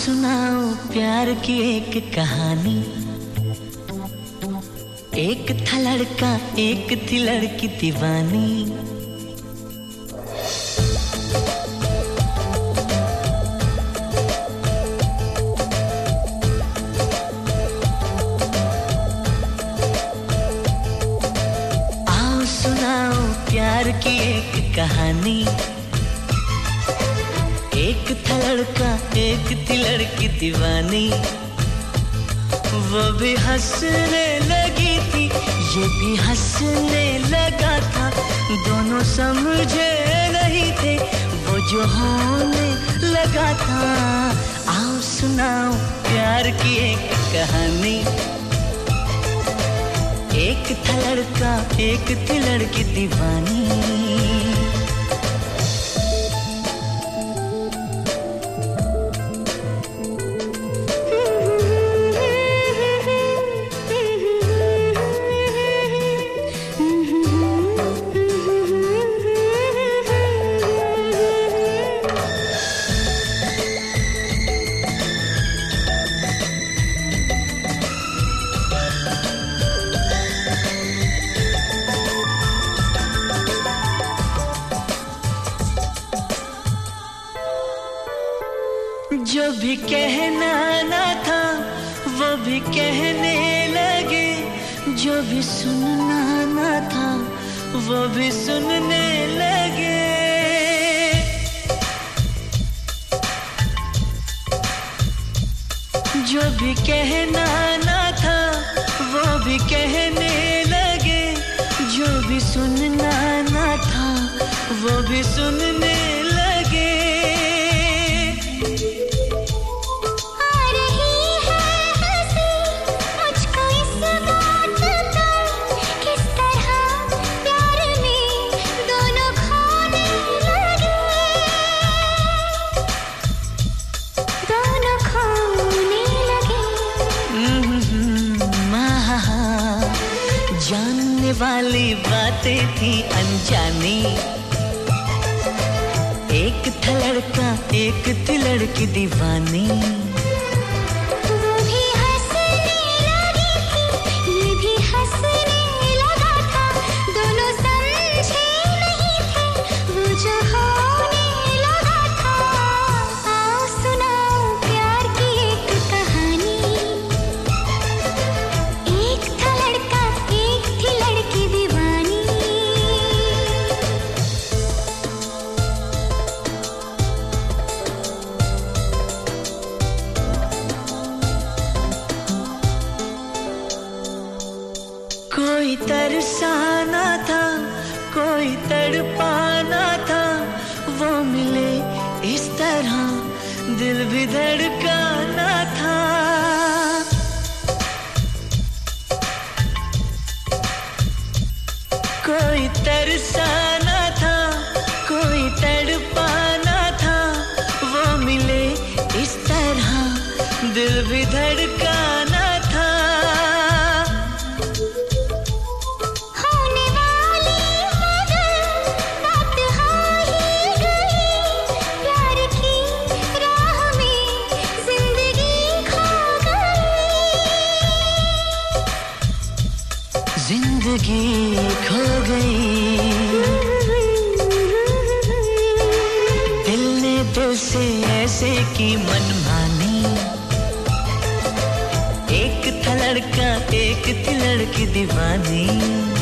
सुनाओ प्यार की एक कहानी। एक था लड़का, एक थी लड़की दीवानी। आओ सुनाओ प्यार की एक कहानी। एक था लड़का एक थी लड़की दीवानी। वो भी हंसने लगी थी, ये भी हंसने लगा था। दोनों समझे नहीं थे, वो जो होने लगा था। आओ सुनाओ प्यार की एक कहानी। एक था लड़का एक थी लड़की दीवानी। जो भी कहना ना था, वो भी कहने लगे। जो भी सुनना ना था, वो भी सुनने लगे। जो भी कहना ना था, वो भी कहने लगे। जो भी सुनना ना था, वो भी सुनने वाली बातें थी अनजानी। एक था लड़का एक थी लड़की दीवानी। तरसाना था, कोई तड़पाना था, वो मिले इस तरह, दिल भी धड़काना था। कोई तरसाना था, कोई तड़पाना था, वो मिले इस तरह, दिल भी धड़काना ज़िंदगी खो गई। दिल ने दिल से ऐसे की मनमानी एक था लड़का, एक थी लड़की दीवानी।